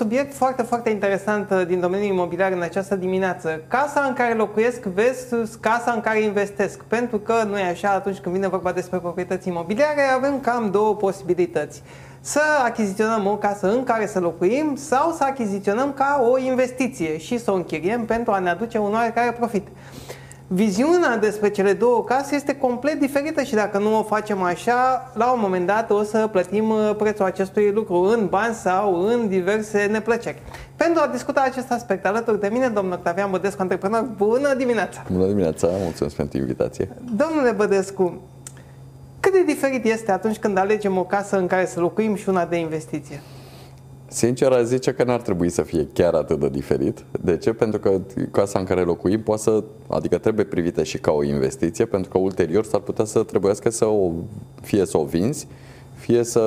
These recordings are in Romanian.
Vorbim despre un subiect foarte, foarte interesant uh, din domeniul imobiliar în această dimineață. Casa în care locuiesc versus casa în care investesc. Pentru că nu e așa atunci când vine vorba despre proprietăți imobiliare, avem cam două posibilități. Să achiziționăm o casă în care să locuim sau să achiziționăm ca o investiție și să o închiriem pentru a ne aduce un oarecare profit viziunea despre cele două case este complet diferită și dacă nu o facem așa, la un moment dat o să plătim uh, prețul acestui lucru în bani sau în diverse neplăceri. Pentru a discuta acest aspect alături de mine, domnul Octavian Bădescu, antreprenor, bună dimineața! Bună dimineața, mulțumesc pentru invitație! Domnule Bădescu, cât de diferit este atunci când alegem o casă în care să locuim și una de investiție? Sincer, aș zice că n-ar trebui să fie chiar atât de diferit. De ce? Pentru că casa în care locuim poate să, adică trebuie privită și ca o investiție, pentru că ulterior s-ar putea să trebuiască să o, fie să o vinzi, fie să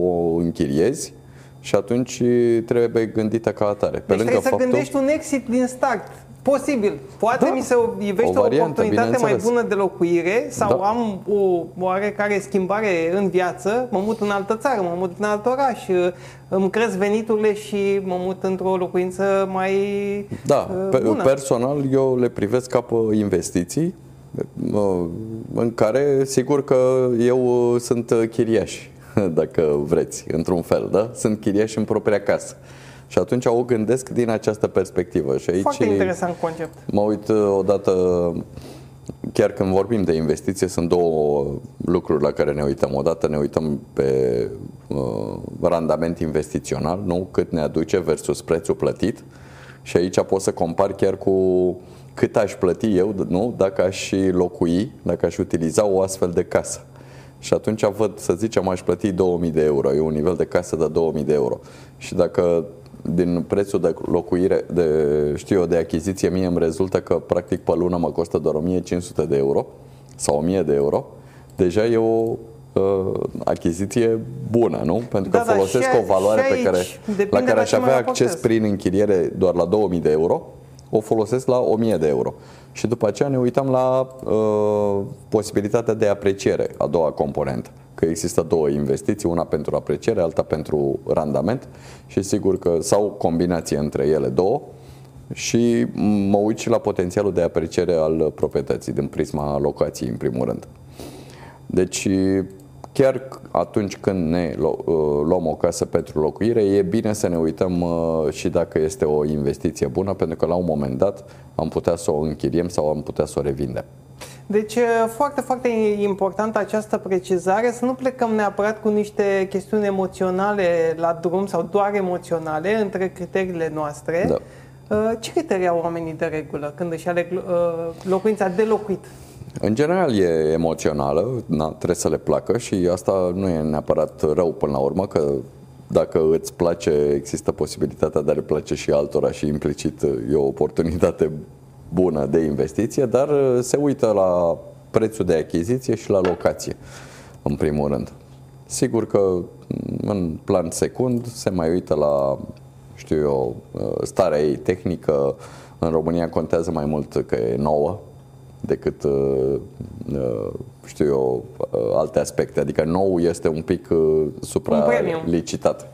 o închiriezi și atunci trebuie gândită ca atare. Pe deci lângă trebuie faptul... să gândești un exit din start. Posibil. Poate da, mi se ivește o, variantă, o oportunitate mai bună de locuire sau da. am o oarecare schimbare în viață, mă mut în altă țară, mă mut în alt oraș, îmi cresc veniturile și mă mut într-o locuință mai Da, uh, bună. personal eu le privesc ca pe investiții în care sigur că eu sunt chiriaș, dacă vreți, într-un fel, da? Sunt chiriaș în propria casă. Și atunci o gândesc din această perspectivă. Și aici Foarte interesant concept. Mă uit uh, odată, chiar când vorbim de investiție, sunt două lucruri la care ne uităm. Odată ne uităm pe uh, randament investițional, nu? cât ne aduce versus prețul plătit. Și aici pot să compar chiar cu cât aș plăti eu, nu? dacă aș locui, dacă aș utiliza o astfel de casă. Și atunci văd, să zicem, aș plăti 2000 de euro, e un nivel de casă de 2000 de euro. Și dacă din prețul de locuire, de, știu eu, de achiziție, mie îmi rezultă că practic pe lună mă costă doar 1500 de euro sau 1000 de euro, deja e o uh, achiziție bună, nu? Pentru că da, da folosesc da, o valoare pe care, la care aș avea acces prin închiriere doar la 2000 de euro, o folosesc la 1000 de euro. Și după aceea ne uităm la uh, posibilitatea de apreciere, a doua componentă că există două investiții, una pentru apreciere, alta pentru randament și sigur că sau combinație între ele două și mă uit și la potențialul de apreciere al proprietății din prisma locației în primul rând. Deci chiar atunci când ne uh, luăm o casă pentru locuire, e bine să ne uităm uh, și dacă este o investiție bună, pentru că la un moment dat am putea să o închiriem sau am putea să o revindem. Deci, foarte, foarte important această precizare, să nu plecăm neapărat cu niște chestiuni emoționale la drum sau doar emoționale între criteriile noastre. Da. Ce criterii au oamenii de regulă când își aleg locuința de locuit? În general e emoțională, na, trebuie să le placă și asta nu e neapărat rău până la urmă, că dacă îți place, există posibilitatea de a le place și altora și implicit e o oportunitate bună de investiție, dar uh, se uită la prețul de achiziție și la locație, în primul rând. Sigur că mm, în plan secund se mai uită la, știu eu, uh, starea ei tehnică. În România contează mai mult că e nouă decât, uh, știu eu, alte aspecte. Adică nou este un pic supralicitat.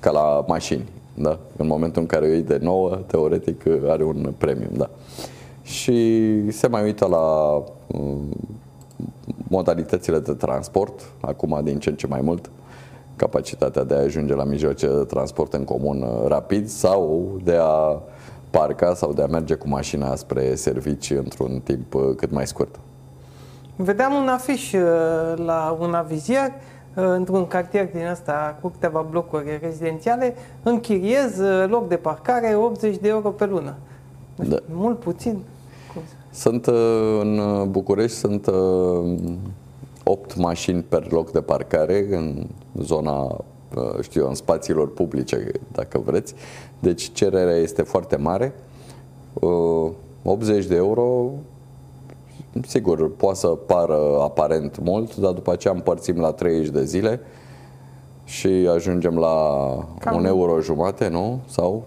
Ca la mașini da? În momentul în care o iei de nouă, teoretic are un premium, da. Și se mai uită la um, modalitățile de transport, acum din ce în ce mai mult, capacitatea de a ajunge la mijloace de transport în comun uh, rapid sau de a parca sau de a merge cu mașina spre servicii într-un timp uh, cât mai scurt. Vedeam un afiș uh, la un avizier într-un cartier din ăsta cu câteva blocuri rezidențiale, închiriez uh, loc de parcare 80 de euro pe lună. Da. Mult puțin. Sunt uh, în București, sunt 8 uh, mașini per loc de parcare în zona, știu în spațiilor publice, dacă vreți. Deci cererea este foarte mare. 80 de euro sigur, poate să pară aparent mult, dar după aceea împărțim la 30 de zile și ajungem la Cam. un euro jumate, nu? Sau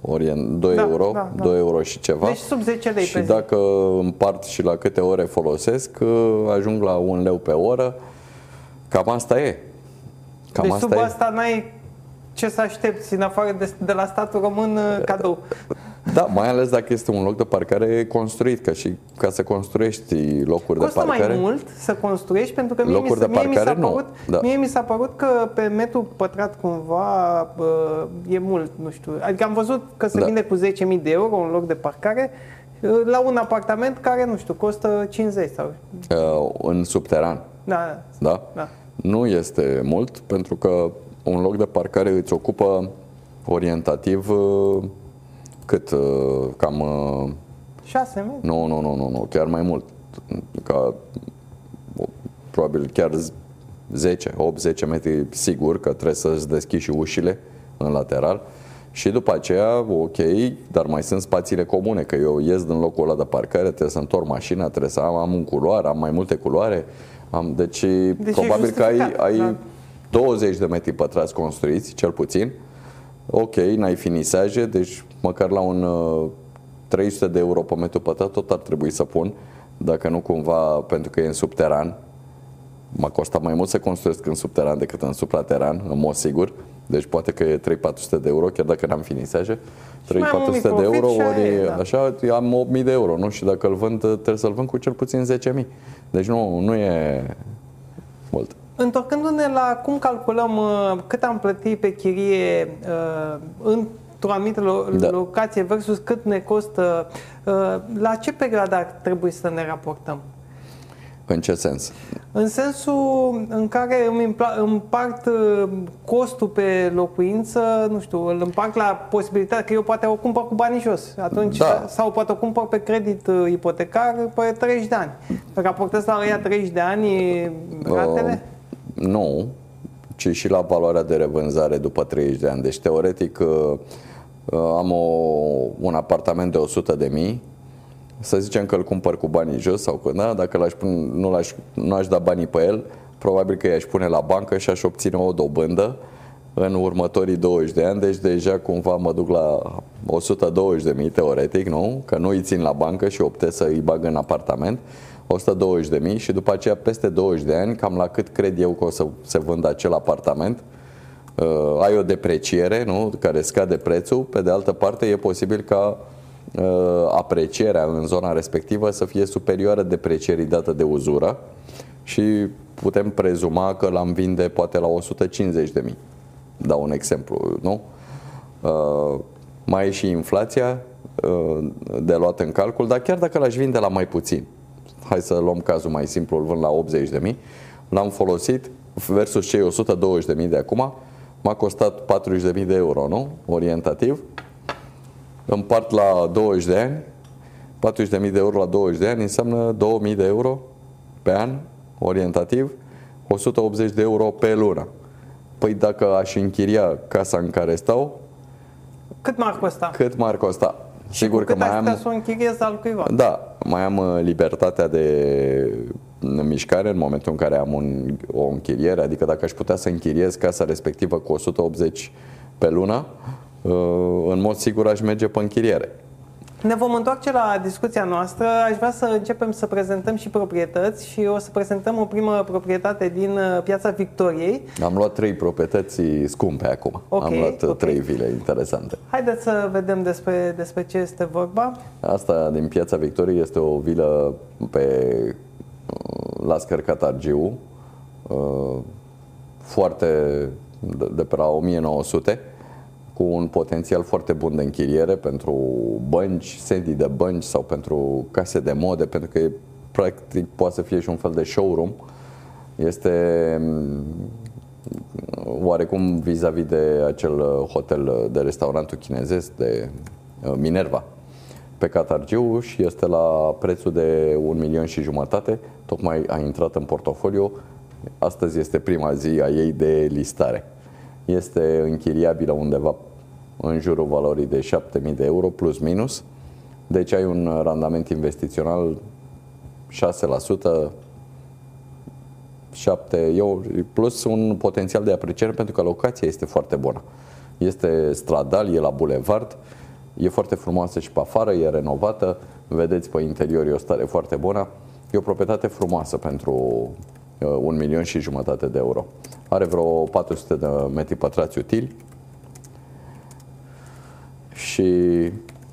ori 2 da, euro, da, da. 2 euro și ceva. Deci sub 10 lei Și pe dacă zi. împart și la câte ore folosesc, ajung la un leu pe oră. Cam asta e. Cam deci asta sub e. asta n-ai ce să aștepți în afară de, de la statul român uh, cadou. Da, mai ales dacă este un loc de parcare construit, că și ca să construiești locuri Costă de parcare. mai mult să construiești pentru că mie, mi, Locuri se- de mie, mi s-a parcare, nu. părut, Da. mie mi s-a părut că pe metru pătrat cumva uh, e mult, nu știu. Adică am văzut că se Da. vinde cu 10.000 de euro un loc de parcare uh, la un apartament care, nu știu, costă 50 sau... uh, în subteran. Da, Da? da. Nu este mult, pentru că un loc de parcare îți ocupă orientativ uh, cât? uh, Cam uh, 6 metri. Nu, nu, nu, nu, nu, chiar mai mult. Ca, o, probabil chiar 10, 8-10 metri sigur că trebuie să-ți deschizi și ușile în lateral. Și după aceea, ok, dar mai sunt spațiile comune, că eu ies din locul ăla de parcare, trebuie să întorc mașina, trebuie să am, am un culoare, am mai multe culoare. Am, deci, e probabil că ai, justificat, ai da. 20 de metri pătrați construiți, cel puțin. Ok, n-ai finisaje, deci măcar la un uh, 300 de euro pe metru pătrat tot ar trebui să pun, dacă nu cumva pentru că e în subteran. M-a costat mai mult să construiesc în subteran decât în suprateran, în mod sigur. Deci poate că e 3-400 de euro, chiar dacă n-am finisaje. 3-400 mai am un mic de profit euro, și aia ori e, da. așa, am 8000 de euro, nu? Și dacă îl vând, trebuie să-l vând cu cel puțin 10.000. Deci nu, nu e mult. Întorcându-ne la cum calculăm uh, cât am plătit pe chirie uh, într-o anumită lo- Da. locație versus cât ne costă, uh, la ce perioadă ar trebui să ne raportăm? În ce sens? În sensul în care îmi impla- împart uh, costul pe locuință, nu știu, îl împart la posibilitatea că eu poate o cumpăr cu banii jos, atunci, Da. sau poate o cumpăr pe credit uh, ipotecar pe 30 de ani. Raportez la ăia 30 de ani ratele? Uh, nu, ci și la valoarea de revânzare după 30 de ani. Deci, teoretic, uh, uh, am o, un apartament de 100 de mii, să zicem că îl cumpăr cu banii jos sau că da, dacă l-aș pune, nu, l-aș, nu aș da banii pe el, probabil că i-aș pune la bancă și aș obține o dobândă în următorii 20 de ani, deci deja cumva mă duc la 120 de mii teoretic, nu? Că nu îi țin la bancă și optez să îi bag în apartament. 120 de mii și după aceea peste 20 de ani, cam la cât cred eu că o să se vândă acel apartament, uh, ai o depreciere, nu? Care scade prețul, pe de altă parte e posibil ca uh, aprecierea în zona respectivă să fie superioară deprecierii dată de uzură și putem prezuma că l-am vinde poate la 150 de mii. Dau un exemplu, nu? Uh, mai e și inflația uh, de luat în calcul, dar chiar dacă l-aș vinde la mai puțin, hai să luăm cazul mai simplu, îl vând la 80 de mii, l-am folosit versus cei 120 de mii de acum, m-a costat 40 de mii de euro, nu? Orientativ. Împart la 20 de ani, 40 de mii de euro la 20 de ani înseamnă 2000 de euro pe an, orientativ, 180 de euro pe lună. Păi dacă aș închiria casa în care stau, Cât m-ar costa? cât m-ar costa? Sigur cu că cât mai aș putea am, să o închiriez al cuiva? da, mai am uh, libertatea de mișcare în momentul în care am un, o închiriere, adică dacă aș putea să închiriez casa respectivă cu 180 pe lună, uh, în mod sigur aș merge pe închiriere. Ne vom întoarce la discuția noastră. Aș vrea să începem să prezentăm și proprietăți și o să prezentăm o primă proprietate din uh, Piața Victoriei. Am luat trei proprietăți scumpe acum. Ok, am luat uh, ok. trei vile interesante. Haideți să vedem despre, despre ce este vorba. Asta din Piața Victoriei este o vilă pe uh, la Scărcat Argiu, uh, foarte de, de pe la 1900, cu un potențial foarte bun de închiriere pentru bănci, sedii de bănci sau pentru case de mode, pentru că e, practic poate să fie și un fel de showroom. Este mm, oarecum vis-a-vis de acel uh, hotel uh, de restaurantul chinezesc de uh, Minerva pe Catargiu și este la prețul de un milion și jumătate. Tocmai a intrat în portofoliu. Astăzi este prima zi a ei de listare. Este închiriabilă undeva în jurul valorii de 7000 de euro plus minus. Deci ai un randament investițional 6%, 7, eu, plus un potențial de apreciere pentru că locația este foarte bună. Este stradal, e la bulevard, e foarte frumoasă și pe afară, e renovată, vedeți pe interior e o stare foarte bună. E o proprietate frumoasă pentru uh, un milion și jumătate de euro. are vreo 400 de metri pătrați utili și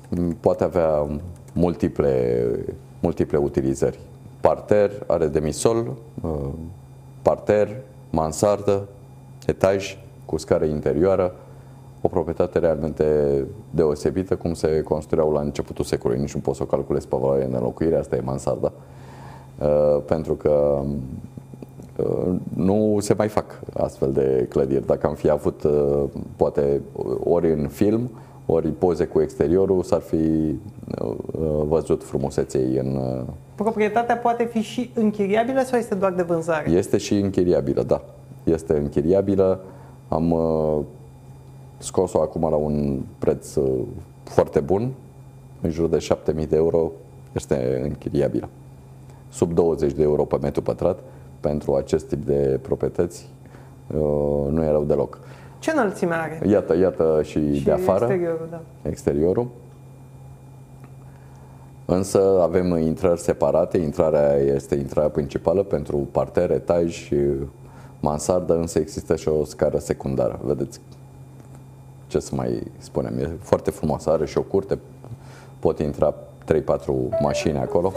mm, poate avea multiple, multiple utilizări. Parter, are demisol, uh, parter, mansardă, etaj cu scară interioară, o proprietate realmente deosebită, cum se construiau la începutul secolului. Nici nu pot să o calculez pe valoare de înlocuire, asta e mansarda. Uh, pentru că uh, nu se mai fac astfel de clădiri. Dacă am fi avut, uh, poate, ori în film, ori poze cu exteriorul, s-ar fi uh, văzut frumuseței în... Uh, Proprietatea poate fi și închiriabilă sau este doar de vânzare? Este și închiriabilă, da. Este închiriabilă. Am uh, scos-o acum la un preț uh, foarte bun, în jur de 7000 de euro, este închiriabilă. Sub 20 de euro pe metru pătrat pentru acest tip de proprietăți uh, nu erau deloc. Ce înălțime are? Iată, iată și, Și de afară, exteriorul, da. exteriorul. Însă avem intrări separate, intrarea este intrarea principală pentru parter, etaj și mansardă, însă există și o scară secundară. Vedeți ce să mai spunem, e foarte frumoasă, are și o curte, pot intra 3-4 mașini acolo.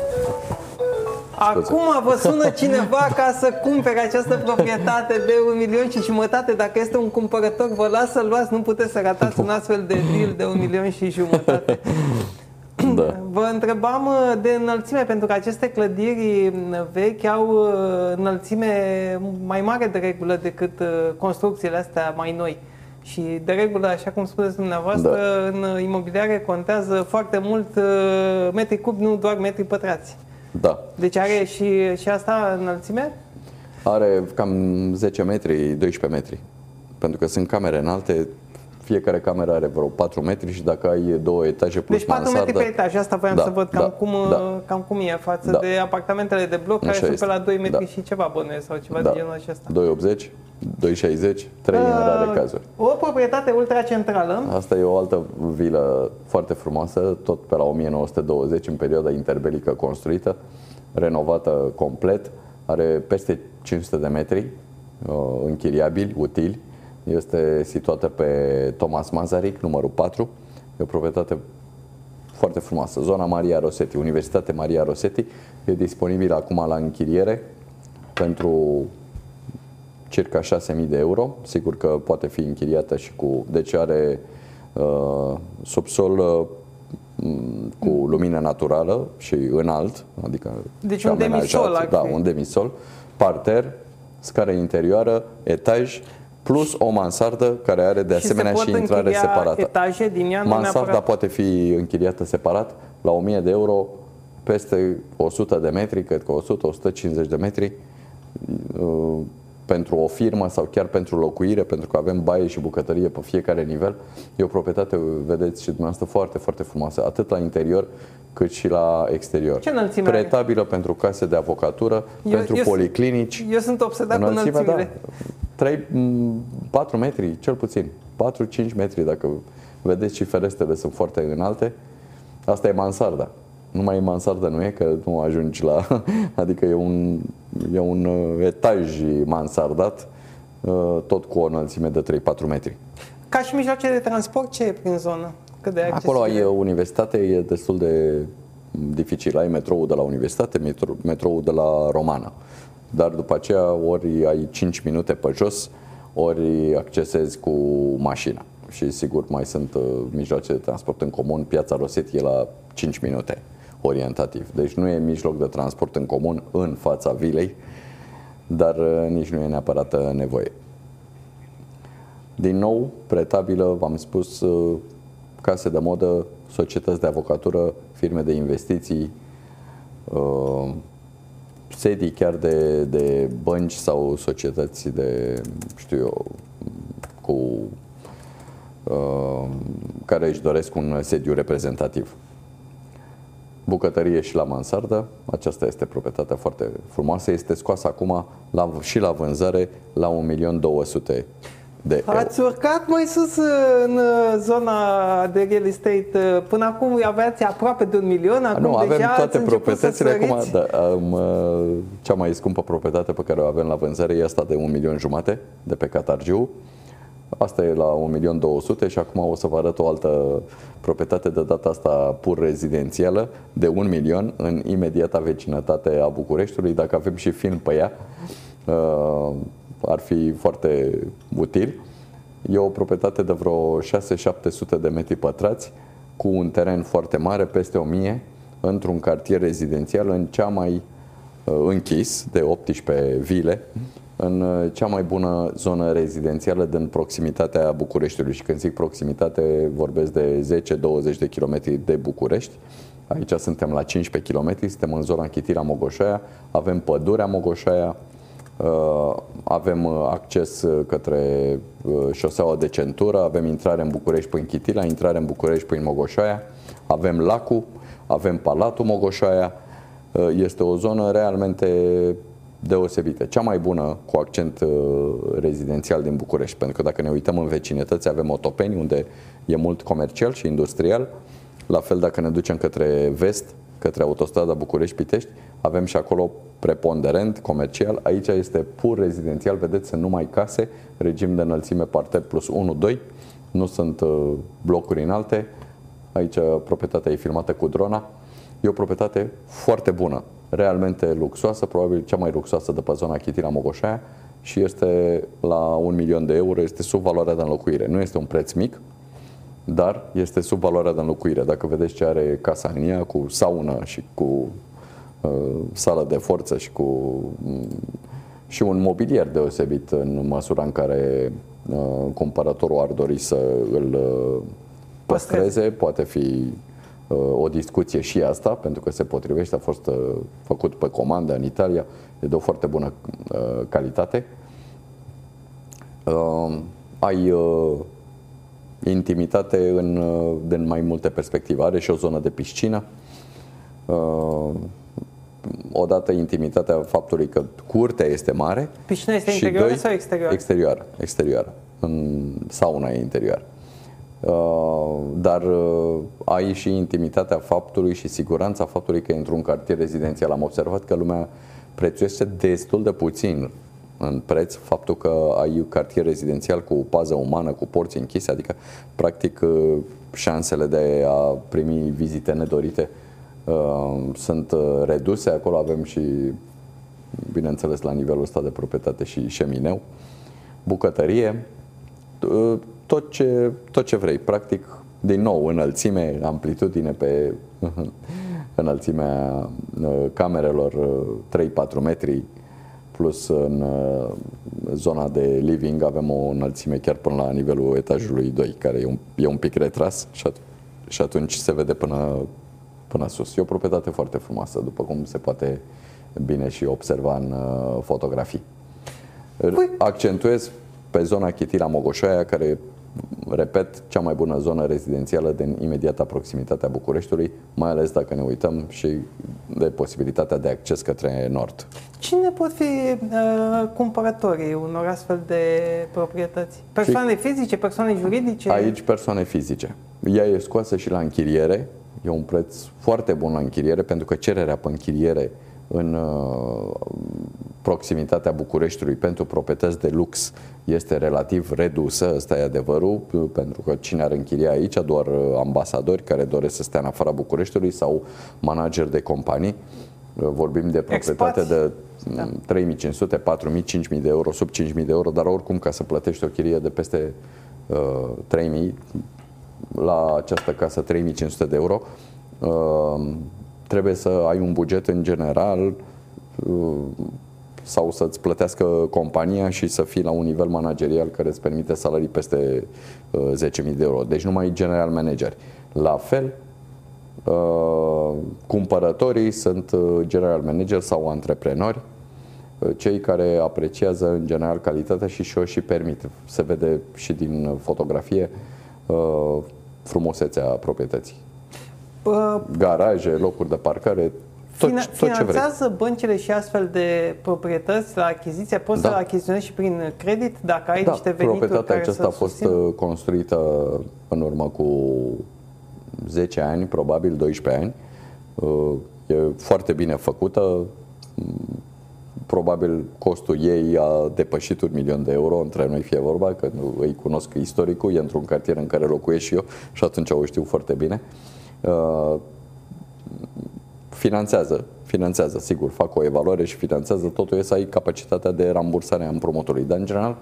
Acum vă sună cineva ca să cumpere această proprietate de un milion și jumătate. Dacă este un cumpărător, vă las să luați, nu puteți să ratați un astfel de deal de un milion și jumătate. Da. Vă întrebam uh, de înălțime, pentru că aceste clădiri uh, vechi au uh, înălțime mai mare de regulă decât uh, construcțiile astea mai noi. Și de regulă, așa cum spuneți dumneavoastră, Da. în imobiliare contează foarte mult uh, metri cubi, nu doar metri pătrați. Da. Deci are și, și asta înălțime? Are cam 10 metri, 12 metri. Pentru că sunt camere înalte, fiecare cameră are vreo 4 metri și dacă ai două etaje plus Deci 4 metri mansardă, pe etaj, asta voiam Da, să văd cam, da, cum, da. cam cum e față Da. de apartamentele de bloc care Așa sunt este. pe la 2 metri Da. și ceva bănuiesc sau ceva da, de genul acesta. 2,80, 2,60, 3 în rare Uh, cazuri. O proprietate ultracentrală, Asta e o altă vilă foarte frumoasă, tot pe la 1920, în perioada interbelică construită, renovată complet, are peste 500 de metri, uh, închiriabili, utili. Este situată pe Thomas Mazaric, numărul 4. E o proprietate foarte frumoasă. Zona Maria Rosetti, Universitate Maria Rosetti, e disponibilă acum la închiriere pentru circa 6.000 de euro. Sigur că poate fi închiriată și cu... Deci are uh, subsol uh, m, cu lumină naturală și înalt, adică Deci și un demisol amenajat, ar Da, fi. un demisol, parter, scară interioară, etaj, plus o mansardă care are de și se asemenea pot și intrare închiria separată. etaje din ea, nu Mansarda neapărat. poate fi închiriată separat la 1000 de euro peste 100 de metri, cred că 100-150 de metri uh, pentru o firmă sau chiar pentru locuire, pentru că avem baie și bucătărie pe fiecare nivel. E o proprietate, vedeți și dumneavoastră, foarte, foarte frumoasă, atât la interior cât și la exterior. Ce înălțime are? Pretabilă pentru case de avocatură, Eu- pentru eu sunt- policlinici. Eu sunt obsedat cu Înălțimea, înălțimile. da. 3, 4 metri, cel puțin. 4-5 metri, dacă vedeți și ferestrele sunt foarte înalte. Asta e mansarda. Numai mansardă nu e, că nu ajungi la... Adică e un, e un uh, etaj mansardat, uh, tot cu o înălțime de 3-4 metri. Ca și mijloace de transport, ce e prin zonă? Cât de Acolo ai accesibil? uh, universitate, e destul de dificil. Ai metroul de la universitate, metro, metroul de la Romană. Dar după aceea ori ai 5 minute pe jos, ori accesezi cu mașina. Și sigur mai sunt uh, mijloace de transport în comun. Piața Rosetti e la 5 minute orientativ. Deci nu e mijloc de transport în comun în fața vilei, dar uh, nici nu e neapărat uh, nevoie. Din nou, pretabilă, v-am spus, uh, case de modă, societăți de avocatură, firme de investiții, uh, sedii chiar de, de bănci sau societăți de, știu eu, cu uh, care își doresc un sediu reprezentativ. Bucătărie și la mansardă, aceasta este proprietatea foarte frumoasă, este scoasă acum la, și la vânzare la 1.200.000 de Ați urcat mai sus în uh, zona de real estate. Uh, Până acum aveați aproape de un milion, acum nu, avem deja toate ați început proprietățile. să Acum, săriți. da, am, uh, cea mai scumpă proprietate pe care o avem la vânzare e asta de un milion jumate de pe Catargiu. Asta e la 1 milion 200 și acum o să vă arăt o altă proprietate de data asta pur rezidențială de 1 milion în imediata vecinătate a Bucureștiului. Dacă avem și film pe ea, uh, ar fi foarte util. E o proprietate de vreo 6-700 de metri pătrați cu un teren foarte mare, peste 1000, într-un cartier rezidențial în cea mai uh, închis de 18 vile, în uh, cea mai bună zonă rezidențială din proximitatea Bucureștiului. Și când zic proximitate, vorbesc de 10-20 de kilometri de București. Aici suntem la 15 km, suntem în zona Chitira Mogoșaia, avem pădurea Mogoșaia, Uh, avem uh, acces uh, către șoseaua de centură, avem intrare în București prin Chitila, intrare în București prin Mogoșaia, avem lacul, avem palatul Mogoșaia. Este o zonă realmente deosebită, cea mai bună cu accent rezidențial din București, pentru că dacă ne uităm în vecinătăți avem Otopeni, unde e mult comercial și industrial, la fel dacă ne ducem către vest, către autostrada București-Pitești, avem și acolo preponderent comercial. Aici este pur rezidențial, vedeți, sunt numai case, regim de înălțime parter plus 1-2, nu sunt uh, blocuri înalte. Aici proprietatea e filmată cu drona. E o proprietate foarte bună, realmente luxoasă, probabil cea mai luxoasă de pe zona Chitina Mogoșaia și este la un milion de euro, este sub valoarea de înlocuire. Nu este un preț mic, dar este sub valoarea de înlocuire. Dacă vedeți ce are casa în ea, cu saună și cu uh, sală de forță și cu um, și un mobilier deosebit în măsura în care uh, cumpărătorul ar dori să îl uh, păstreze, poate fi uh, o discuție și asta, pentru că se potrivește, a fost uh, făcut pe comandă în Italia, e de o foarte bună uh, calitate. Uh, ai uh, intimitate în, uh, din mai multe perspective. Are și o zonă de piscină. Uh, odată intimitatea faptului că curtea este mare. Piscina este și interioară doi, sau exterioară? Exterioară, exterioară. În sauna e interioară. Uh, dar uh, ai și intimitatea faptului și siguranța faptului că într-un cartier rezidențial am observat că lumea prețuiește destul de puțin în preț faptul că ai cartier rezidențial cu pază umană, cu porți închise, adică practic uh, șansele de a primi vizite nedorite uh, sunt uh, reduse. Acolo avem și, bineînțeles, la nivelul ăsta de proprietate și șemineu, bucătărie, uh, tot ce, tot ce vrei. Practic, din nou, înălțime, amplitudine pe înălțimea uh, camerelor uh, 3-4 metri, plus în uh, zona de living avem o înălțime chiar până la nivelul etajului 2, care e un, e un pic retras și, at- și atunci se vede până, până sus. E o proprietate foarte frumoasă, după cum se poate bine și observa în uh, fotografii. Păi- Accentuez pe zona Chitila Mogoșoaia, care repet, cea mai bună zonă rezidențială din imediata proximitate a Bucureștiului, mai ales dacă ne uităm și de posibilitatea de acces către nord. Cine pot fi uh, cumpărătorii unor astfel de proprietăți? Persoane fizice, persoane juridice? Aici persoane fizice. Ea e scoasă și la închiriere, e un preț foarte bun la închiriere, pentru că cererea pe închiriere în uh, proximitatea Bucureștiului pentru proprietăți de lux este relativ redusă, ăsta e adevărul, pentru că cine ar închiria aici, doar uh, ambasadori care doresc să stea în afara Bucureștiului sau manageri de companii. Uh, Vorbim de proprietate Expați. de da. 3500, 4000, 5000 de euro, sub 5000 de euro, dar oricum ca să plătești o chirie de peste uh, 3000 la această casă 3500 de euro, uh, trebuie să ai un buget în general uh, sau să-ți plătească compania și să fii la un nivel managerial care îți permite salarii peste uh, 10.000 de euro. Deci numai general manager. La fel, uh, cumpărătorii sunt uh, general manager sau antreprenori, uh, cei care apreciază în general calitatea și și-o și permit. Se vede și din fotografie uh, frumusețea proprietății. Uh, Garaje, locuri de parcare, tot, Fina- tot ce vrei. finanțează băncile și astfel de proprietăți la achiziție? Poți Da. să achiziționezi și prin credit dacă ai Da, niște venituri proprietatea care aceasta să a fost susțină? uh, construită în urmă cu 10 ani, probabil 12 ani. Uh, E foarte bine făcută. Mm, Probabil costul ei a depășit un milion de euro, între noi fie vorba, că nu îi cunosc istoricul, e într-un cartier în care locuiesc și eu și atunci o știu foarte bine. Uh, finanțează, finanțează, sigur, fac o evaluare și finanțează, totul e să ai capacitatea de rambursare a împrumutului, dar în general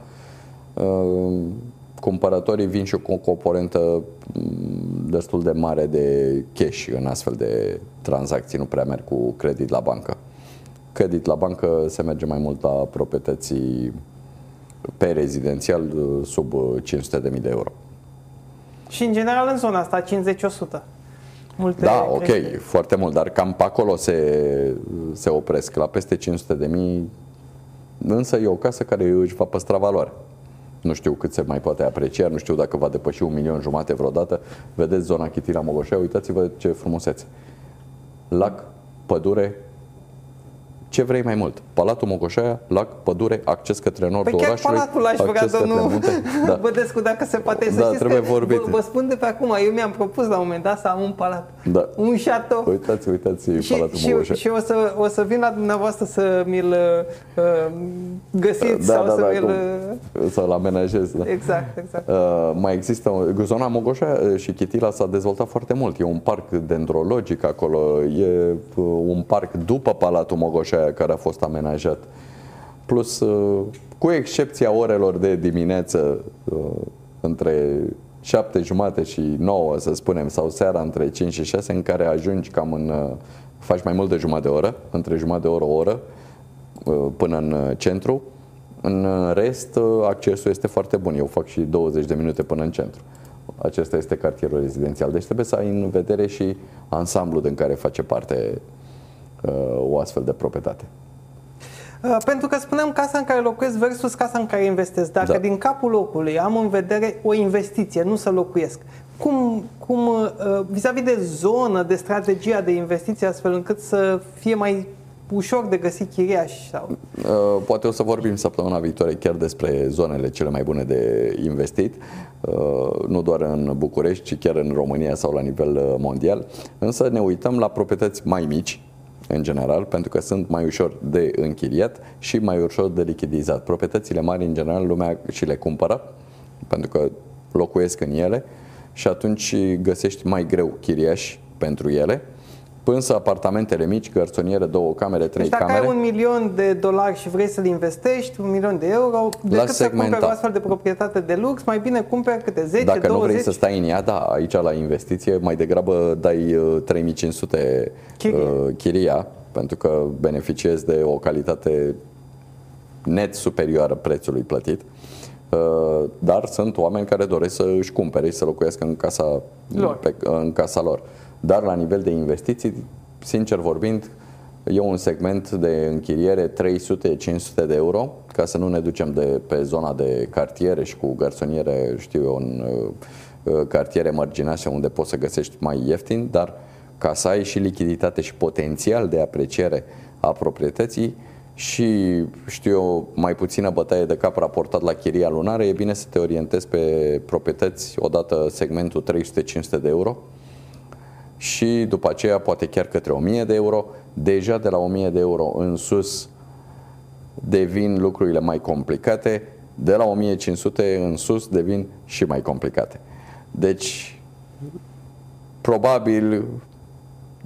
uh, cumpărătorii vin și cu o componentă mm, destul de mare de cash în astfel de tranzacții, nu prea merg cu credit la bancă. Credit la bancă se merge mai mult la proprietății pe rezidențial uh, sub 500.000 de euro. Și în general în zona asta, 50-100. Multe Da, ok, creșteri. foarte mult, dar cam pe acolo se, se opresc, la peste 500 de mii, însă e o casă care își va păstra valoare. Nu știu cât se mai poate aprecia, nu știu dacă va depăși un milion jumate vreodată. Vedeți zona Chitila Mogoșea, uitați-vă ce frumusețe. Lac, pădure, ce vrei mai mult? Palatul Mogoșaia, lac, pădure, acces către nordul Păi chiar orașului, palatul aș vrea, acces către domnul munte. Da. Bădescu, dacă se poate să Da, știți trebuie că vorbit. Vă, vă spun de pe acum, eu mi-am propus la un moment dat să am un palat, Da. un șatou. Uitați, uitați Și, Palatul și, Mogoșaia. și o, să, o să vin la dumneavoastră să mi-l uh, găsiți sau să mi-l... cum- să-l amenajez. Da. Exact, exact. Uh, mai există o- zona Mogoșa uh, și Chitila s-a dezvoltat foarte mult. E un parc dendrologic acolo, e uh, un parc după Palatul Mogoșaia care a fost amenajat. Plus, uh, cu excepția orelor de dimineață uh, între 7 jumate și 9, să spunem, sau seara între 5 și 6, în care ajungi cam în... uh, faci mai mult de jumătate de oră, între jumătate de oră, o oră, uh, până în uh, centru. În uh, rest, uh, accesul este foarte bun. Eu fac și 20 de minute până în centru. Acesta este cartierul rezidențial. Deci trebuie să ai în vedere și ansamblul din care face parte uh, o astfel de proprietate. Uh, Pentru că spuneam casa în care locuiesc versus casa în care investesc. Dacă Da. din capul locului am în vedere o investiție, nu să locuiesc, cum, cum uh, vis-a-vis de zonă, de strategia de investiție, astfel încât să fie mai ușor de găsit chiriași? Sau... Uh, Poate o să vorbim săptămâna viitoare chiar despre zonele cele mai bune de investit, uh, nu doar în București, ci chiar în România sau la nivel uh, mondial. Însă ne uităm la proprietăți mai mici, în general, pentru că sunt mai ușor de închiriat și mai ușor de lichidizat. Proprietățile mari, în general, lumea și le cumpără, pentru că locuiesc în ele și atunci găsești mai greu chiriași pentru ele. Însă apartamentele mici, garsoniere, două camere, trei Deci dacă camere, ai un milion de dolari și vrei să-l investești, un milion de euro, decât să segmenta. cumperi o astfel de proprietate de lux, mai bine cumperi câte 10, Dacă 20, nu vrei să stai în ea, da, aici la investiție mai degrabă dai uh, 3500 Chirie. uh, chiria, pentru că beneficiezi de o calitate net superioară prețului plătit. Uh, Dar sunt oameni care doresc să își cumpere și să locuiască în casa Lor. Pe, în casa lor. Dar la nivel de investiții, sincer vorbind, e un segment de închiriere 300-500 de euro, ca să nu ne ducem de pe zona de cartiere și cu garsoniere, știu eu, în uh, uh, cartiere marginașe unde poți să găsești mai ieftin, dar ca să ai și lichiditate și potențial de apreciere a proprietății și știu eu, mai puțină bătaie de cap raportat la chiria lunară, e bine să te orientezi pe proprietăți odată segmentul 300-500 de euro, și după aceea poate chiar către 1000 de euro. Deja de la 1000 de euro în sus devin lucrurile mai complicate, de la 1500 în sus devin și mai complicate. Deci, probabil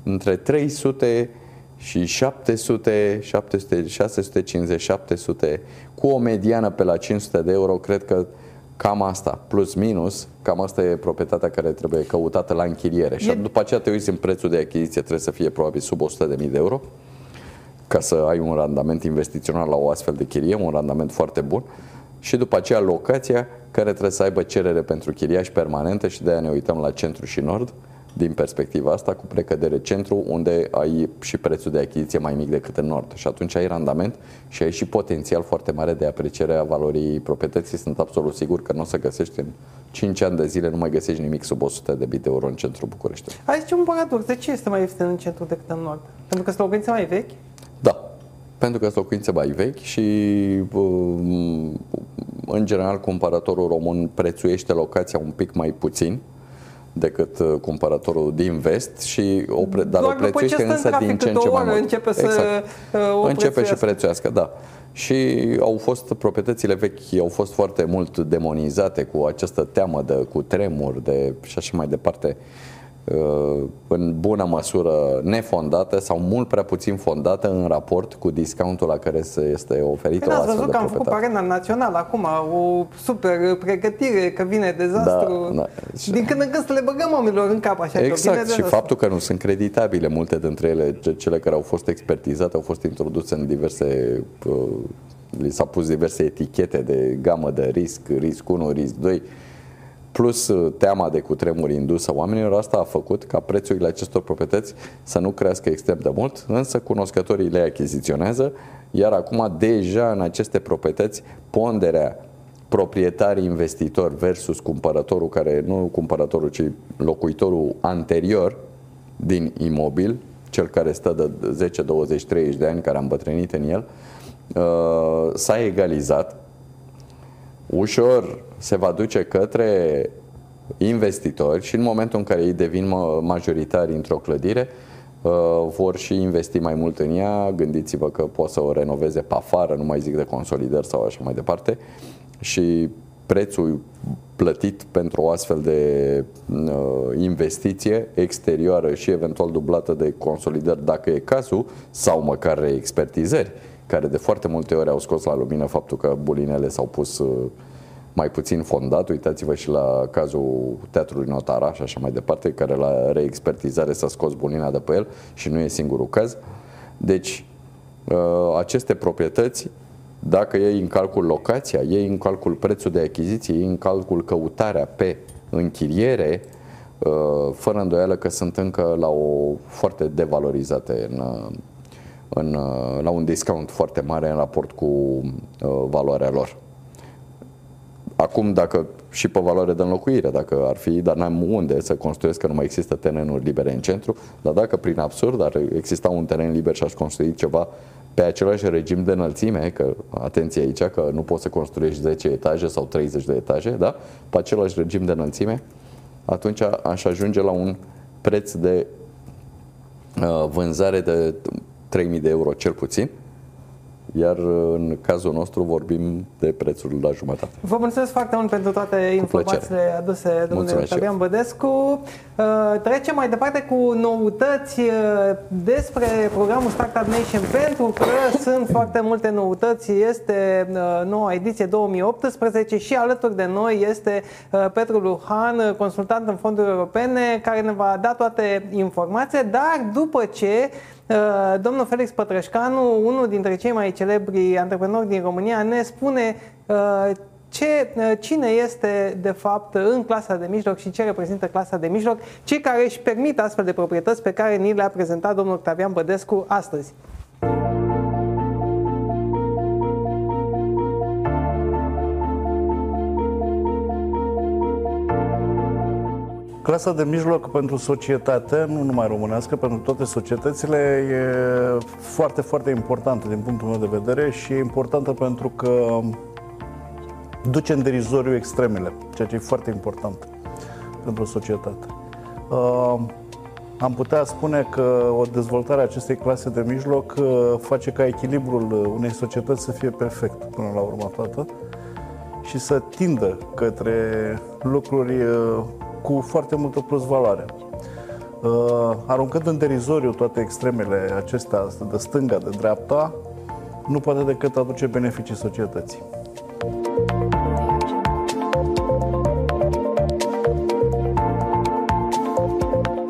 între 300 și 700, 700 650, 700, cu o mediană pe la 500 de euro, cred că cam asta, plus minus, cam asta e proprietatea care trebuie căutată la închiriere. Și E- după aceea te uiți în prețul de achiziție, trebuie să fie probabil sub 100.000 de euro ca să ai un randament investițional la o astfel de chirie, un randament foarte bun. Și după aceea locația care trebuie să aibă cerere pentru chiriași permanente și de aia ne uităm la centru și nord din perspectiva asta, cu precădere centru, unde ai și prețul de achiziție mai mic decât în nord. Și atunci ai randament și ai și potențial foarte mare de apreciere a valorii proprietății. Sunt absolut sigur că nu o să găsești în 5 ani de zile nu mai găsești nimic sub 100 de bit de euro în centrul București. Aici un paradox. De ce este mai ieftin în centru decât în nord? Pentru că sunt locuințe mai vechi? Da, pentru că sunt locuințe mai vechi și um, în general cumpărătorul român prețuiește locația un pic mai puțin decât uh, cumpărătorul din vest și o pre- dar Doar o prețuiește însă din ce în ce mai mult. Începe, să, exact. uh, o începe prețuiască. și prețuiască, da. Și au fost proprietățile vechi, au fost foarte mult demonizate cu această teamă de cu tremur de și așa mai departe uh, în bună măsură nefondată sau mult prea puțin fondată în raport cu discountul la care se este oferită Păi o ați astfel văzut de că am făcut proprietate. arena națională acum, o super pregătire, că vine dezastru. Da, da. Din când în când să le băgăm oamenilor în cap așa că vine Exact, și dezastru. faptul că nu sunt creditabile multe dintre ele, ce- cele care au fost expertizate, au fost introduse în diverse, uh, li s-au pus diverse etichete de gamă de risc, risc 1, risc 2, plus uh, teama de cutremuri indusă oamenilor, asta a făcut ca prețurile acestor proprietăți să nu crească extrem de mult, însă cunoscătorii le achiziționează, iar acum deja în aceste proprietăți ponderea proprietarii investitor versus cumpărătorul care nu cumpărătorul, ci locuitorul anterior din imobil, cel care stă de 10, 20, 30 de ani, care a îmbătrânit în el, uh, s-a egalizat ușor se va duce către investitori și în momentul în care ei devin ma- majoritari într-o clădire, uh, vor și investi mai mult în ea. Gândiți-vă că pot să o renoveze pe afară, nu mai zic de consolidări sau așa mai departe. Și prețul plătit pentru o astfel de uh, investiție exterioară și eventual dublată de consolidări, dacă e cazul, sau măcar reexpertizări, care de foarte multe ori au scos la lumină faptul că bulinele s-au pus uh, mai puțin fondat. Uitați-vă și la cazul Teatrului Notara și așa mai departe, care la reexpertizare s-a scos bulina de pe el și nu e singurul caz. Deci, uh, aceste proprietăți, dacă iei în calcul locația, iei în calcul prețul de achiziție, iei în calcul căutarea pe închiriere, uh, fără îndoială că sunt încă la o foarte devalorizate în, uh, în, uh, la un discount foarte mare în raport cu uh, valoarea lor. Acum, dacă și pe valoare de înlocuire, dacă ar fi, dar n-am unde să construiesc, că nu mai există terenuri libere în centru, dar dacă prin absurd ar exista un teren liber și aș construi ceva pe același regim de înălțime, că atenție aici, că nu poți să construiești 10 etaje sau 30 de etaje, da? Pe același regim de înălțime, atunci aș ajunge la un preț de uh, vânzare de 3000 de euro cel puțin, iar în cazul nostru vorbim de prețul la jumătate. Vă mulțumesc foarte mult pentru toate informațiile aduse domnule Mulțumesc și eu. Fabian Bădescu. Uh, Trecem mai departe cu noutăți uh, despre programul Startup Nation pentru că sunt foarte multe noutăți. Este uh, noua ediție 2018 și alături de noi este uh, Petru Luhan, uh, consultant în fonduri europene, care ne va da toate informațiile, dar după ce Uh, Domnul Felix Pătrășcanu, unul dintre cei mai celebri antreprenori din România, ne spune uh, ce, uh, cine este de fapt în clasa de mijloc și ce reprezintă clasa de mijloc, cei care își permit astfel de proprietăți pe care ni le-a prezentat domnul Octavian Bădescu astăzi. Clasa de mijloc pentru societate, nu numai românească, pentru toate societățile, e foarte, foarte importantă din punctul meu de vedere și e importantă pentru că duce în derizoriu extremele, ceea ce e foarte important pentru societate. Uh, am putea spune că o dezvoltare a acestei clase de mijloc uh, face ca echilibrul unei societăți să fie perfect până la urmă toată și să tindă către lucruri uh, cu foarte multă plus valoare. Uh, aruncând în derizoriu toate extremele acestea de stânga, de dreapta, nu poate decât aduce beneficii societății.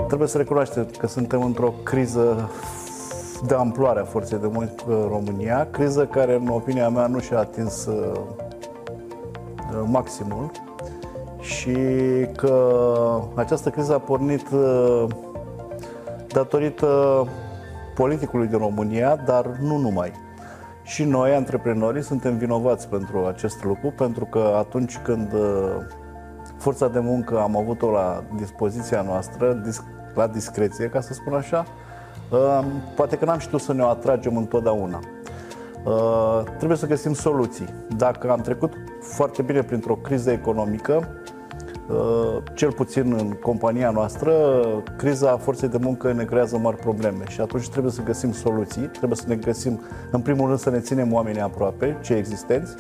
Trebuie să recunoaștem că suntem într-o criză de amploare a forței de muncă în România, criză care, în opinia mea, nu și-a atins uh, maximul și că această criză a pornit uh, datorită politicului din România, dar nu numai. Și noi, antreprenorii, suntem vinovați pentru acest lucru, pentru că atunci când uh, forța de muncă am avut-o la dispoziția noastră, la discreție, ca să spun așa. Uh, poate că n-am știut să ne o atragem întotdeauna. Uh, trebuie să găsim soluții. Dacă am trecut foarte bine printr-o criză economică, uh, cel puțin în compania noastră, criza forței de muncă ne creează mari probleme și atunci trebuie să găsim soluții, trebuie să ne găsim, în primul rând, să ne ținem oamenii aproape, cei existenți,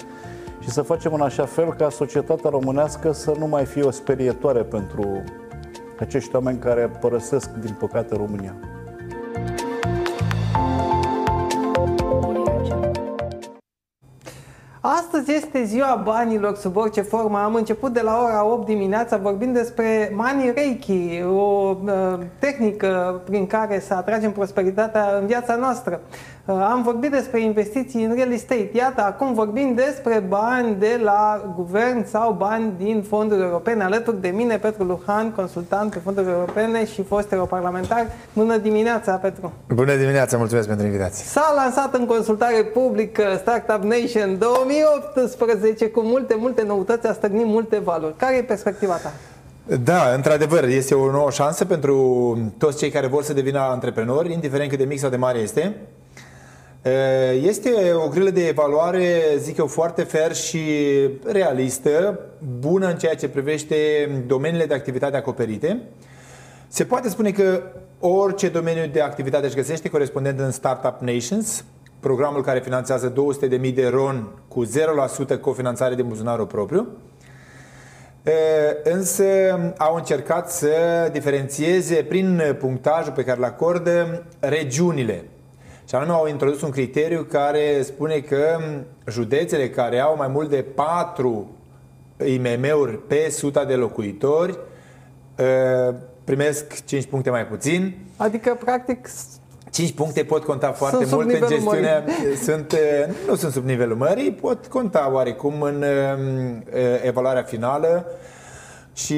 și să facem în așa fel ca societatea românească să nu mai fie o sperietoare pentru acești oameni care părăsesc, din păcate, România. Astăzi este ziua banilor sub orice formă. Am început de la ora 8 dimineața vorbind despre Money Reiki, o uh, tehnică prin care să atragem prosperitatea în viața noastră. Uh, am vorbit despre investiții în real estate. Iată, acum vorbim despre bani de la guvern sau bani din fonduri europene. Alături de mine, Petru Luhan, consultant pe fonduri europene și fost europarlamentar. Bună dimineața, Petru! Bună dimineața, mulțumesc pentru invitație! S-a lansat în consultare publică Startup Nation 2018 cu multe, multe noutăți, a stăgnit multe valori. Care e perspectiva ta? Da, într-adevăr, este o nouă șansă pentru toți cei care vor să devină antreprenori, indiferent cât de mic sau de mare este. Este o grilă de evaluare, zic eu, foarte fair și realistă, bună în ceea ce privește domeniile de activitate acoperite. Se poate spune că orice domeniu de activitate își găsește corespondent în Startup Nations, programul care finanțează 200.000 de RON cu 0% cofinanțare din buzunarul propriu. Însă au încercat să diferențieze prin punctajul pe care îl acordă regiunile. Și anume au introdus un criteriu care spune că județele care au mai mult de 4 IMM-uri pe 100 de locuitori ă, primesc 5 puncte mai puțin. Adică, practic, 5 puncte pot conta foarte sunt mult în gestiunea. Mării. Sunt, nu sunt sub nivelul mării, pot conta oarecum în ă, evaluarea finală și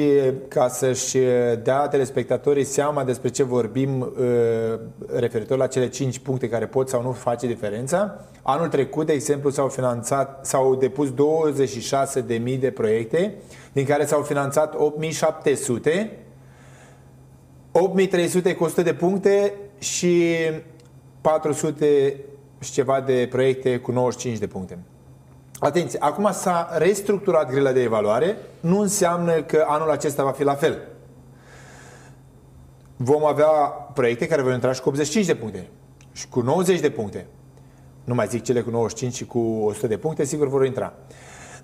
ca să-și dea telespectatorii seama despre ce vorbim uh, referitor la cele 5 puncte care pot sau nu face diferența, anul trecut, de exemplu, s-au finanțat, s-au depus 26.000 de proiecte, din care s-au finanțat 8.700, 8.300 cu 100 de puncte și 400 și ceva de proiecte cu 95 de puncte. Atenție, acum s-a restructurat grila de evaluare, nu înseamnă că anul acesta va fi la fel. Vom avea proiecte care vor intra și cu 85 de puncte și cu 90 de puncte. Nu mai zic cele cu 95 și cu 100 de puncte, sigur vor intra.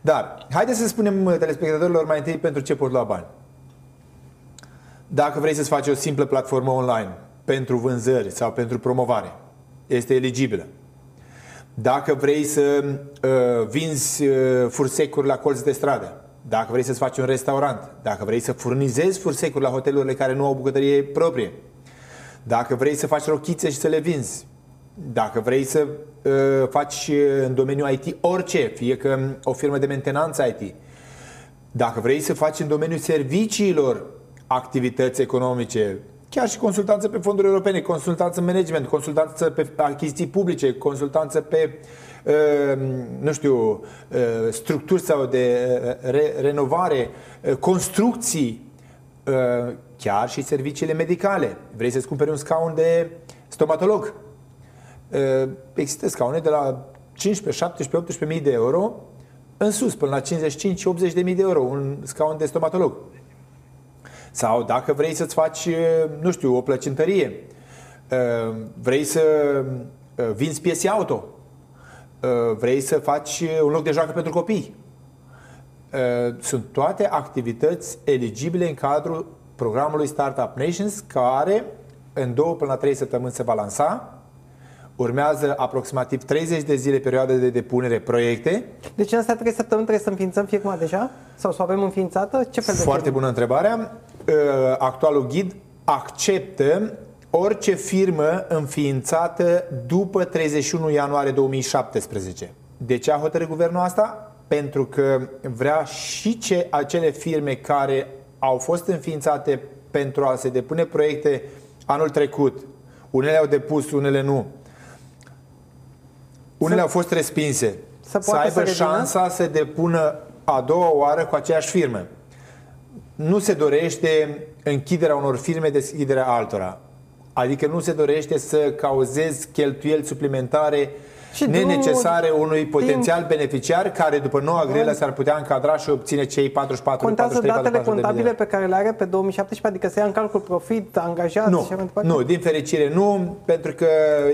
Dar, haideți să spunem telespectatorilor mai întâi pentru ce pot lua bani. Dacă vrei să-ți faci o simplă platformă online pentru vânzări sau pentru promovare, este eligibilă. Dacă vrei să uh, vinzi uh, fursecuri la colț de stradă, dacă vrei să-ți faci un restaurant, dacă vrei să furnizezi fursecuri la hotelurile care nu au bucătărie proprie, dacă vrei să faci rochițe și să le vinzi, dacă vrei să uh, faci uh, în domeniul IT orice, fie că o firmă de mentenanță IT, dacă vrei să faci în domeniul serviciilor activități economice, chiar și consultanță pe fonduri europene, consultanță în management, consultanță pe achiziții publice, consultanță pe uh, nu știu, uh, structuri sau de uh, re- renovare, construcții, chiar și serviciile medicale. Vrei să-ți cumperi un scaun de stomatolog? Există scaune de la 15, 17, 18 mii de euro în sus, până la 55-80 de mii de euro, un scaun de stomatolog. Sau dacă vrei să-ți faci, nu știu, o plăcintărie, vrei să vinzi piese auto, vrei să faci un loc de joacă pentru copii. Sunt toate activități eligibile în cadrul programului Startup Nations, care în două până la trei săptămâni se va lansa. Urmează aproximativ 30 de zile perioadă de depunere proiecte. Deci în astea trei săptămâni trebuie să înființăm firma deja? Sau să o avem înființată? Ce fel de Foarte firmă? bună întrebarea. Uh, actualul ghid acceptă orice firmă înființată după 31 ianuarie 2017. De ce a hotărât guvernul asta? Pentru că vrea și ce, acele firme care au fost înființate pentru a se depune proiecte anul trecut, unele au depus, unele nu, unele să, au fost respinse, să, să aibă să șansa să depună a doua oară cu aceeași firmă nu se dorește închiderea unor firme, deschiderea altora. Adică nu se dorește să cauzezi cheltuieli suplimentare și nenecesare unui potențial beneficiar care după noua grilă s-ar putea încadra și obține cei 44 Contează 43, datele 44 contabile pe care le are pe 2017, adică să ia în calcul profit, angajat nu, și așa mai departe? Nu, din fericire nu, pentru că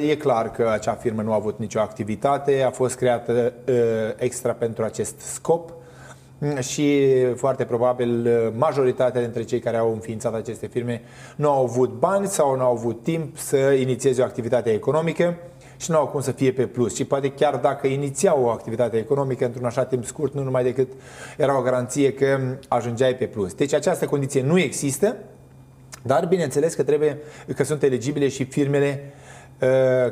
e clar că acea firmă nu a avut nicio activitate, a fost creată uh, extra pentru acest scop și foarte probabil uh, majoritatea dintre cei care au înființat aceste firme nu au avut bani sau nu au avut timp să inițieze o activitate economică și nu au cum să fie pe plus. Și poate chiar dacă inițiau o activitate economică într-un așa timp scurt, nu numai decât era o garanție că ajungeai pe plus. Deci această condiție nu există, dar bineînțeles că trebuie că sunt eligibile și firmele uh, Uh,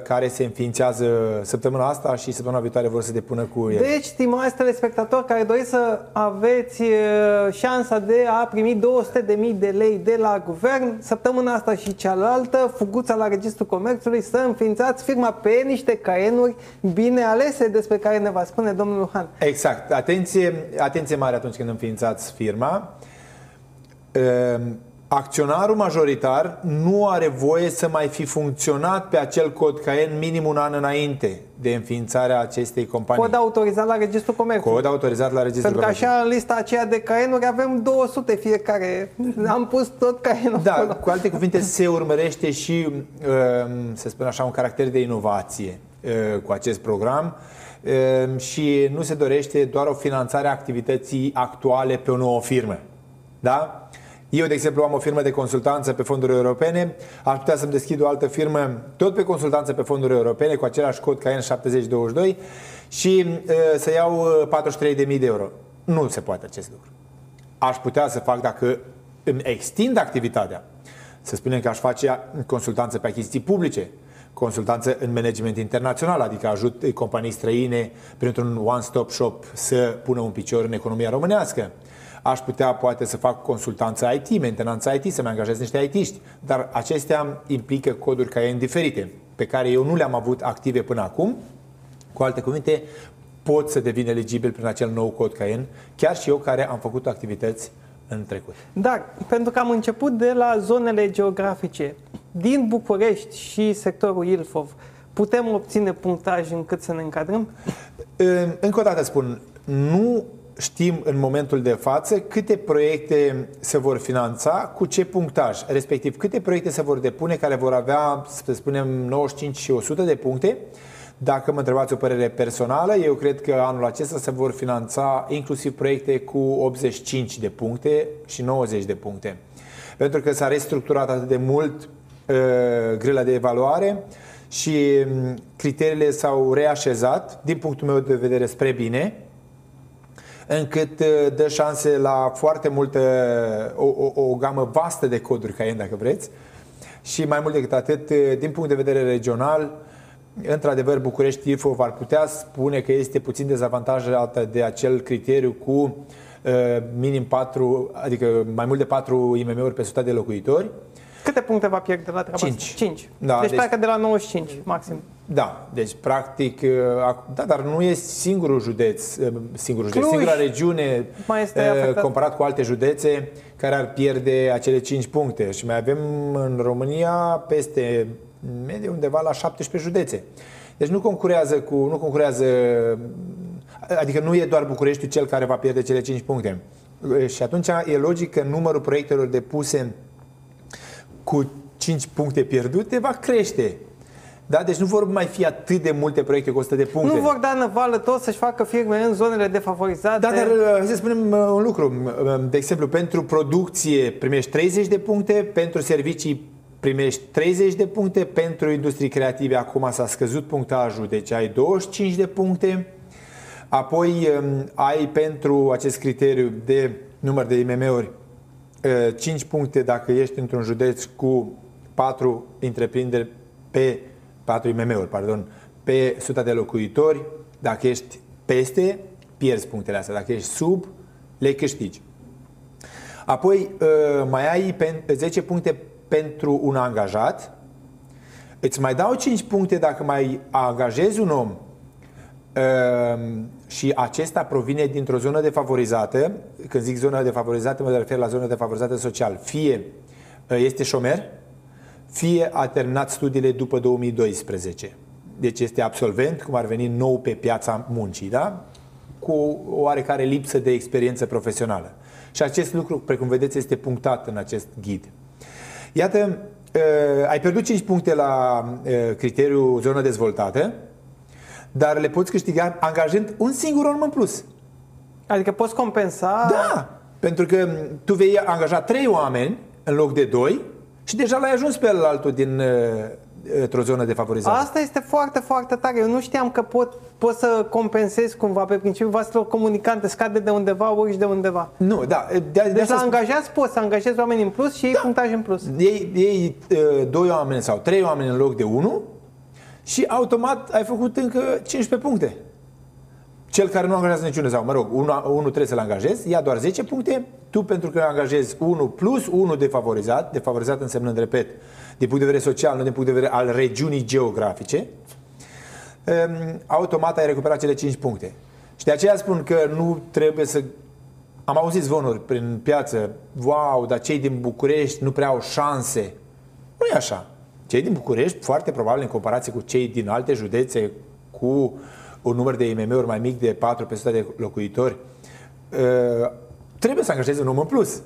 care se înființează săptămâna asta și săptămâna viitoare vor să depună cu el. Deci, stimați telespectatori care doriți să aveți uh, șansa de a primi 200.000 de lei de la guvern, săptămâna asta și cealaltă, fuguța la Registrul Comerțului, să înființați firma pe niște caienuri bine alese despre care ne va spune domnul Luhan. Exact. Atenție, atenție mare atunci când înființați firma. Uh, acționarul majoritar nu are voie să mai fi funcționat pe acel cod CAEN minim un an înainte de înființarea acestei companii. Cod autorizat la Registrul Comerțului. Cod autorizat la Registrul Pentru că așa în lista aceea de caenuri avem 200 fiecare. Am pus tot caenul Da, acolo. cu alte cuvinte se urmărește și, um, să spun așa, un caracter de inovație uh, cu acest program um, și nu se dorește doar o finanțare a activității actuale pe o nouă firmă. Da? Eu, de exemplu, am o firmă de consultanță pe fonduri europene, aș putea să-mi deschid o altă firmă tot pe consultanță pe fonduri europene cu același cod ca N7022 și uh, să iau 43.000 de euro. Nu se poate acest lucru. Aș putea să fac dacă îmi extind activitatea. Să spunem că aș face consultanță pe achiziții publice, consultanță în management internațional, adică ajut companii străine printr-un one-stop shop să pună un picior în economia românească aș putea poate să fac consultanță IT, mentenanță IT, să-mi angajez niște IT-ști, dar acestea implică coduri care diferite, pe care eu nu le-am avut active până acum. Cu alte cuvinte, pot să devin eligibil prin acel nou cod CAEN, chiar și eu care am făcut activități în trecut. Dar, pentru că am început de la zonele geografice, din București și sectorul Ilfov, putem obține punctaj încât să ne încadrăm? Încă o dată spun, nu știm în momentul de față câte proiecte se vor finanța, cu ce punctaj, respectiv câte proiecte se vor depune care vor avea, să spunem, 95 și 100 de puncte. Dacă mă întrebați o părere personală, eu cred că anul acesta se vor finanța inclusiv proiecte cu 85 de puncte și 90 de puncte. Pentru că s-a restructurat atât de mult uh, grila de evaluare și um, criteriile s-au reașezat, din punctul meu de vedere, spre bine încât uh, dă șanse la foarte multă, o, o, o gamă vastă de coduri Cayenne, dacă vreți. Și mai mult decât atât, uh, din punct de vedere regional, într-adevăr, București Ilfov ar putea spune că este puțin dezavantajată de acel criteriu cu uh, minim 4, adică mai mult de 4 IMM-uri pe 100 de locuitori. Câte puncte va pierde la treaba 5. 5. Da, deci, deci pleacă de la 95 maxim. Da, deci practic, uh, da, dar nu e singurul județ, uh, singurul județ, Cluj singura regiune mai este uh, afectat. comparat cu alte județe care ar pierde acele 5 puncte și mai avem în România peste medie undeva la 17 județe. Deci nu concurează cu, nu concurează, adică nu e doar Bucureștiul cel care va pierde cele 5 puncte. Și atunci e logic că numărul proiectelor depuse cu 5 puncte pierdute va crește. Da? Deci nu vor mai fi atât de multe proiecte cu 100 de puncte. Nu vor da năvală tot să-și facă firme în zonele defavorizate. Da, dar hai să spunem uh, un lucru. Uh, De exemplu, pentru producție primești 30 de puncte, pentru servicii primești 30 de puncte, pentru industrii creative acum s-a scăzut punctajul, deci ai 25 de puncte. Apoi um, ai pentru acest criteriu de număr de IMM-uri 5 puncte dacă ești într-un județ cu 4 întreprinderi pe 4 IMM-uri, pardon, pe 100 de locuitori, dacă ești peste, pierzi punctele astea. Dacă ești sub, le câștigi. Apoi mai ai 10 puncte pentru un angajat, îți mai dau 5 puncte dacă mai angajezi un om Ehm, și acesta provine dintr-o zonă defavorizată. Când zic zonă defavorizată, mă refer la zonă defavorizată social. Fie uh, este șomer, fie a terminat studiile după 2012. Deci este absolvent, cum ar veni nou pe piața muncii, da? cu o oarecare lipsă de experiență profesională. Și acest lucru, precum vedeți, este punctat în acest ghid. Iată, uh, ai pierdut 5 puncte la uh, criteriul zonă dezvoltată, dar le poți câștiga angajând un singur om în plus. Adică poți compensa... Da, pentru că tu vei angaja trei oameni în loc de doi și deja l-ai ajuns pe altul din uh, într-o zonă defavorizată. Asta este foarte, foarte tare. Eu nu știam că pot, pot să compensez cumva pe principiul vaselor comunicante, scade de undeva, urci de undeva. Nu, da. De, de Deci asta la spun- angajați poți să angajezi oameni în plus și iei punctaj în plus. Iei, iei uh, doi oameni sau trei oameni în loc de unul și automat ai făcut încă 15 puncte. Cel care nu angajează niciunul sau, mă rog, unul, unul trebuie să-l angajezi, ia doar 10 puncte, tu pentru că angajezi unul plus unul defavorizat, defavorizat însemnând, repet, din punct de vedere social, nu din punct de vedere al regiunii geografice, um, automat ai recuperat cele 5 puncte. Și de aceea spun că nu trebuie să... Am auzit zvonuri prin piață, wow, dar cei din București nu prea au șanse. Nu e așa. Cei din București, foarte probabil în comparație cu cei din alte județe cu un număr de IMM-uri mai mic de 4 pe 100 de locuitori, uh, trebuie să angajeze un om în plus.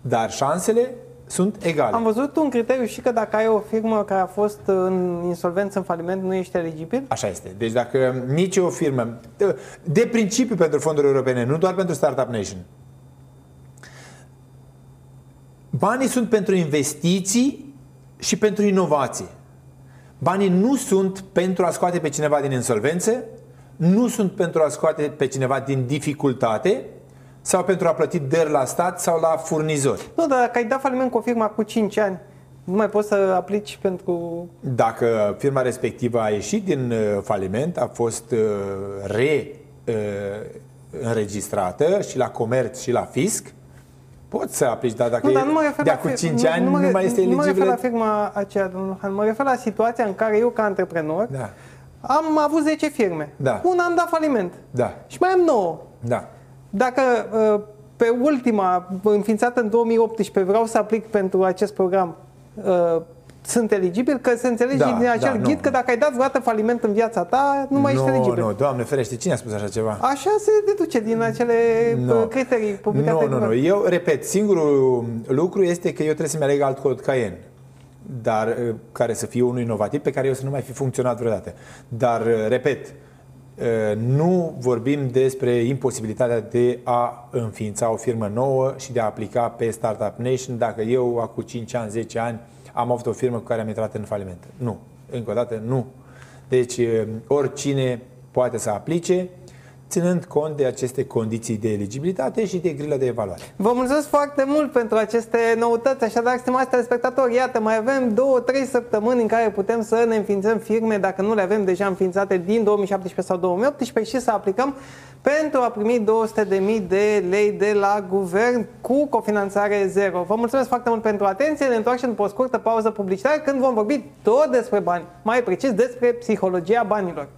Dar șansele sunt egale. Am văzut un criteriu și că dacă ai o firmă care a fost în insolvență, în faliment, nu ești eligibil? Așa este. Deci dacă nici o firmă, de principiu pentru fonduri europene, nu doar pentru Startup Nation, banii sunt pentru investiții și pentru inovație. Banii nu sunt pentru a scoate pe cineva din insolvență, nu sunt pentru a scoate pe cineva din dificultate sau pentru a plăti dări la stat sau la furnizori. Nu, dar dacă ai dat faliment cu o firmă cu 5 ani, nu mai poți să aplici pentru... Dacă firma respectivă a ieșit din uh, faliment, a fost uh, re uh, înregistrată și la comerț și la fisc, poți să aplici, dar dacă Nu, dar e nu mă refer de la acum fir- 5 ani nu, mă re- mai este Nu mă refer la eligibilă. firma aceea, domnul Han, mă refer la situația în care eu, ca antreprenor, Da, am avut 10 firme. Da. Una am dat faliment. da, Și mai am 9. da. Dacă uh, pe ultima, înființată în 2018, vreau să aplic pentru acest program, uh, sunt eligibil, că se înțelege Da, din acel da, nu. ghid că dacă ai dat vreodată faliment în viața ta, nu mai ești nu, eligibil. nu, Doamne ferește, cine a spus așa ceva? Așa se deduce din acele Nu. uh, criterii publicate Nu, de nu, nu. guvern. Eu repet, singurul lucru este că eu trebuie să-mi aleg alt cod Cayenne dar uh, care să fie unul inovativ pe care eu să nu mai fi funcționat vreodată. Dar, uh, repet, uh, nu vorbim despre imposibilitatea de a înființa o firmă nouă și de a aplica pe Startup Nation dacă eu, acum 5 ani, 10 ani, am avut o firmă cu care am intrat în faliment. Nu. Încă o dată, nu. Deci, uh, oricine poate să aplice, ținând cont de aceste condiții de eligibilitate și de grila de evaluare. Vă mulțumesc foarte mult pentru aceste noutăți. Așadar, stimați telespectatori, iată, mai avem două, trei săptămâni în care putem să ne înființăm firme, dacă nu le avem deja înființate din 2017 sau 2018 și să aplicăm pentru a primi 200.000 de lei de la guvern cu cofinanțare zero. Vă mulțumesc foarte mult pentru atenție. Ne întoarcem după o scurtă pauză publicitară când vom vorbi tot despre bani, mai precis despre psihologia banilor.